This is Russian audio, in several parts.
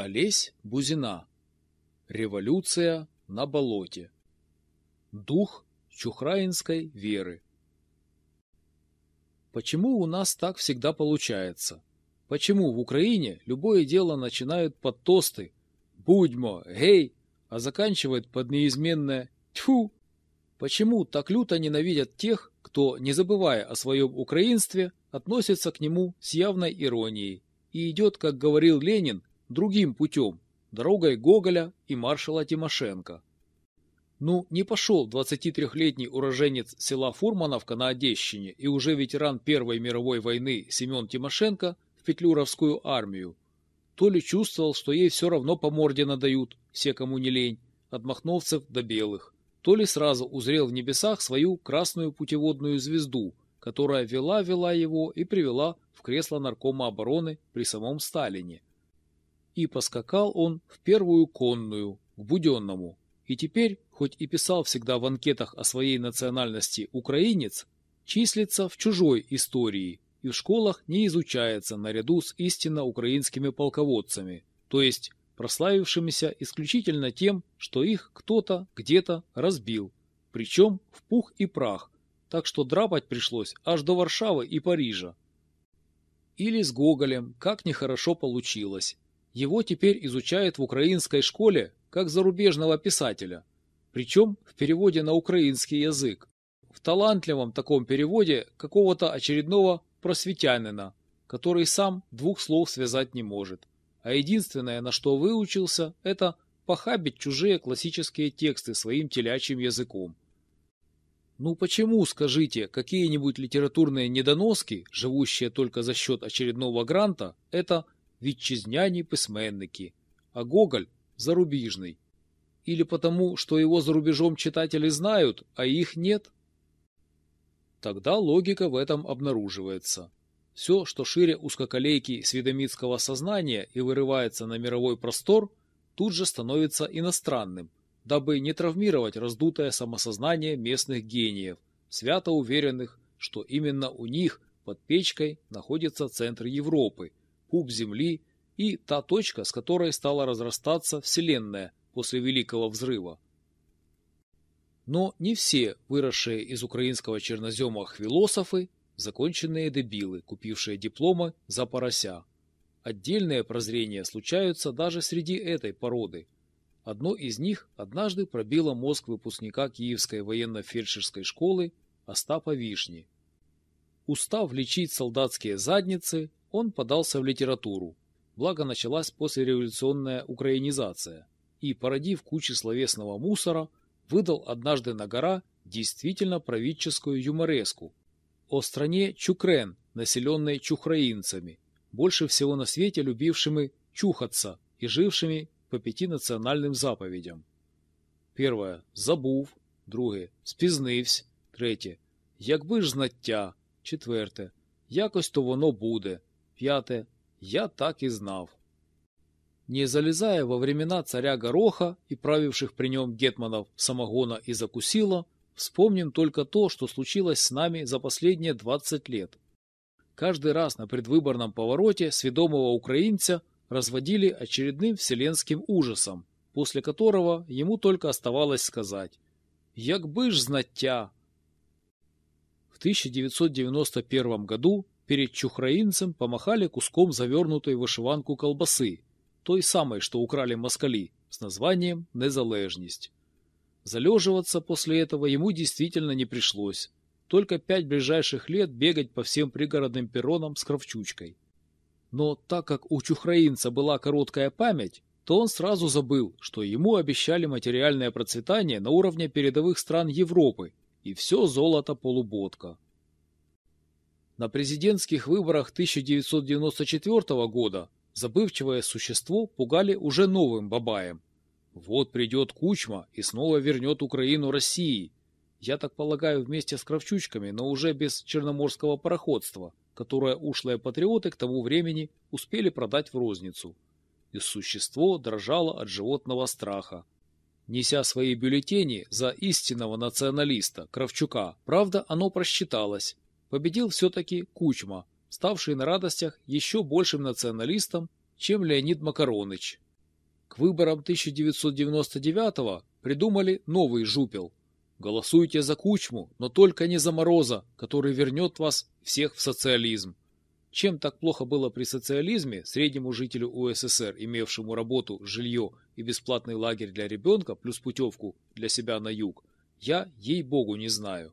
Олесь Бузина. Революция на болоте. Дух чухраинской веры. Почему у нас так всегда получается? Почему в Украине любое дело начинают под тосты «Будьмо», «Гей», а заканчивает под неизменное «Тьфу». Почему так люто ненавидят тех, кто, не забывая о своем украинстве, относится к нему с явной иронией и идет, как говорил Ленин, другим путем, дорогой Гоголя и маршала Тимошенко. Ну, не пошел 23-летний уроженец села Фурмановка на Одещине и уже ветеран Первой мировой войны Семен Тимошенко в Петлюровскую армию, то ли чувствовал, что ей все равно по морде надают, все кому не лень, от махновцев до белых, то ли сразу узрел в небесах свою красную путеводную звезду, которая вела-вела его и привела в кресло наркома обороны при самом Сталине. И поскакал он в первую конную, к Буденному, и теперь, хоть и писал всегда в анкетах о своей национальности украинец, числится в чужой истории и в школах не изучается наряду с истинно украинскими полководцами, то есть прославившимися исключительно тем, что их кто-то где-то разбил, причем в пух и прах, так что драпать пришлось аж до Варшавы и Парижа. Или с Гоголем, как нехорошо получилось. Его теперь изучают в украинской школе как зарубежного писателя, причем в переводе на украинский язык, в талантливом таком переводе какого-то очередного просветянина, который сам двух слов связать не может а единственное, на что выучился, это похабить чужие классические тексты своим телячьим языком. Ну почему, скажите, какие-нибудь литературные недоноски, живущие только за счет очередного гранта, это вітчизняні письменники, а Гоголь – зарубежный? Или потому, что его за рубежом читатели знают, а их нет? Тогда логика в этом обнаруживается. Все, что шире узкоколейки сведомитского сознания и вырывается на мировой простор, тут же становится иностранным, дабы не травмировать раздутое самосознание местных гениев, свято уверенных, что именно у них под печкой находится центр Европы, пуп Земли и та точка, с которой стала разрастаться Вселенная после Великого Взрыва. Но не все выросшие из украинского чернозема философы законченные дебилы, купившие дипломы за порося. Отдельные прозрения случаются даже среди этой породы. Одно из них однажды пробило мозг выпускника Киевской военно-фельдшерской школы Остапа Вишни. Устав лечить солдатские задницы, он подался в литературу, благо началась послереволюционная украинизация, и, породив кучу словесного мусора, выдал однажды на гора действительно правительскую юмореску, о стране Чукрен, населенной чухраинцами, больше всего на свете любившими чухаться и жившими по пяти национальным заповедям. Первое – забув, друге – спізнивсь, третє – якби ж знаття, четверте – якось то воно буде, п'яте – я так и знав. Не залезая во времена царя Гороха и правивших при нем гетманов Самогона и Закусила, Вспомним только то, что случилось с нами за последние 20 лет. Каждый раз на предвыборном повороте сведомого украинца разводили очередным вселенским ужасом, после которого ему только оставалось сказать «Як бы ж знаття!». В 1991 году перед чухраинцем помахали куском завернутой вышиванку колбасы, той самой, что украли москали, с названием «Незалежність». Залеживаться после этого ему действительно не пришлось. Только пять ближайших лет бегать по всем пригородным перронам с кровчучкой. Но так как у чухраинца была короткая память, то он сразу забыл, что ему обещали материальное процветание на уровне передовых стран Европы и все золото полуботка. На президентских выборах 1994 года забывчивое существо пугали уже новым бабаем, вот придет Кучма и снова вернет Украину России. Я так полагаю, вместе с Кравчучками, но уже без черноморского пароходства, которое ушлые патриоты к тому времени успели продать в розницу. И существо дрожало от животного страха. Неся свои бюллетени за истинного националиста, Кравчука, правда, оно просчиталось. Победил все-таки Кучма, ставший на радостях еще большим националистом, чем Леонид Макароныч. К выборам 1999 придумали новый жупел. Голосуйте за Кучму, но только не за Мороза, который вернет вас всех в социализм. Чем так плохо было при социализме среднему жителю УССР, имевшему работу, жилье и бесплатный лагерь для ребенка, плюс путевку для себя на юг, я, ей-богу, не знаю.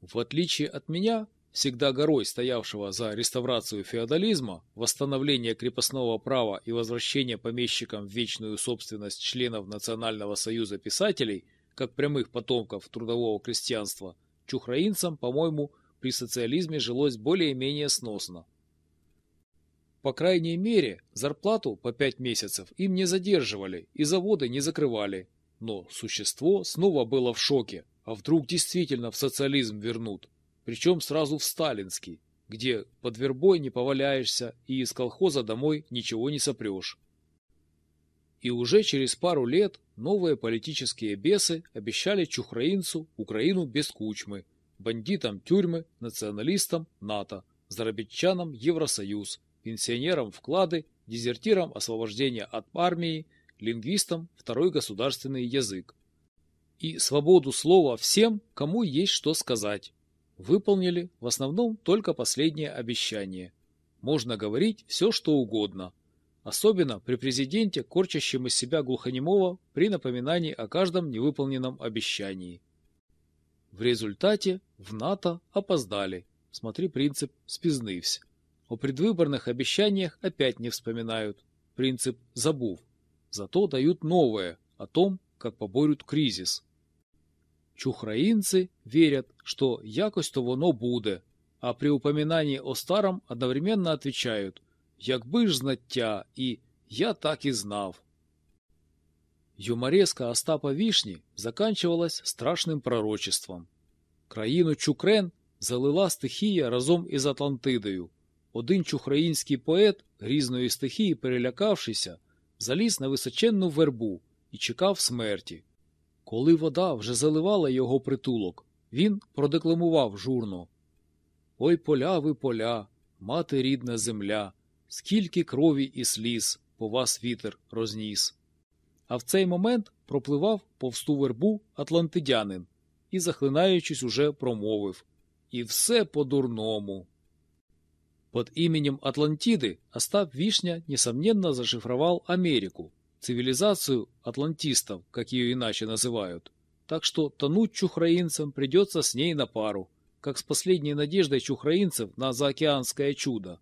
В отличие от меня, всегда горой стоявшего за реставрацию феодализма, восстановление крепостного права и возвращение помещикам в вечную собственность членов Национального союза писателей, как прямых потомков трудового крестьянства, чухраинцам, по-моему, при социализме жилось более-менее сносно. По крайней мере, зарплату по пять месяцев им не задерживали и заводы не закрывали. Но существо снова было в шоке, а вдруг действительно в социализм вернут, причем сразу в сталинский, где под вербой не поваляешься и из колхоза домой ничего не сопрешь. И уже через пару лет новые политические бесы обещали чухраинцу Украину без кучмы, бандитам тюрьмы, националистам НАТО, зарабитчанам Евросоюз, пенсионерам вклады, дезертирам освобождение от армии, лингвистам второй государственный язык. И свободу слова всем, кому есть что сказать. Выполнили в основном только последнее обещание. Можно говорить все, что угодно. Особенно при президенте, корчащем из себя глухонемого при напоминании о каждом невыполненном обещании. В результате в НАТО опоздали. Смотри принцип «спизнывся». О предвыборных обещаниях опять не вспоминают. Принцип «забув». Зато дают новое о том, как поборют кризис. Чухраїнці верят, что якось то воно буде, а при упоминании о старом одновременно отвечают «якби ж знаття» и «я так и знав». Юмореска Остапа Вишни заканчивалась страшным пророчеством. Країну Чукрен залила стихія разом із Атлантидою. Один чухраїнський поет, грізної стихії перелякавшися, заліз на височенну вербу і чекав смерті. Коли вода вже заливала його притулок, він продекламував журно Ой поля ви поля, мати рідна земля, скільки крові і сліз по вас вітер розніс. А в цей момент пропливав повсту вербу атлантидянин і, захлинаючись, уже промовив І все по-дурному. Под именем Атлантиды Остап Вишня, несомненно, зашифровал Америку, цивилизацию атлантистов, как ее иначе называют. Так что тонуть чухраинцам придется с ней на пару, как с последней надеждой чухраинцев на заокеанское чудо.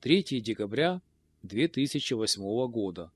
3 декабря 2008 года.